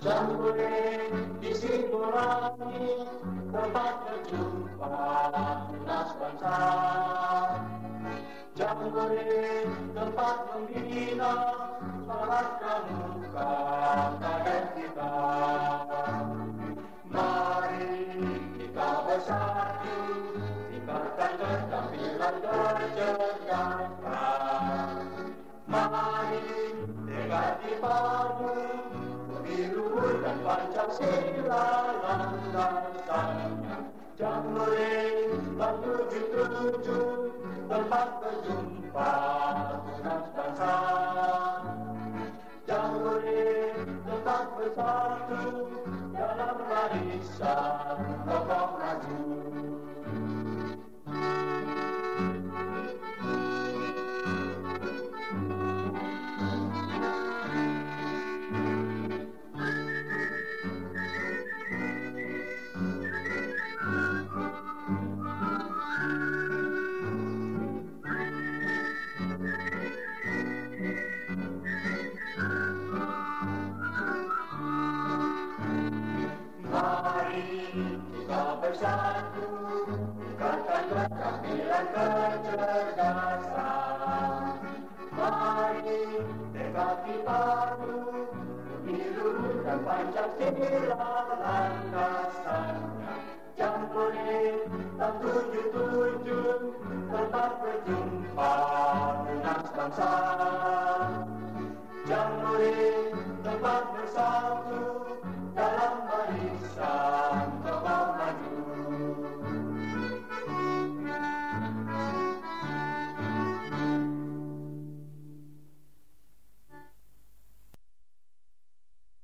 Jambore di Singurani tempat berjumpa tunas bangsa. Jambore tempat membina salat dan muka tangan kita. Mari kita bersatu tingkatkan dan berjalan. Dekati padu Biru dan Pancasila landasannya Jambore tujuh tujuh tempat berjumpa tunas bangsa Jambore tetap bersatu dalam barisan kokoh maju kita bersatu Tingkatkan keterampilan kecerdasan Mari dekati padu Pemilu dan Pancasila landasannya Jambore tak tujuh-tujuh Tempat berjumpa tunas bangsa Jambore tempat bersatu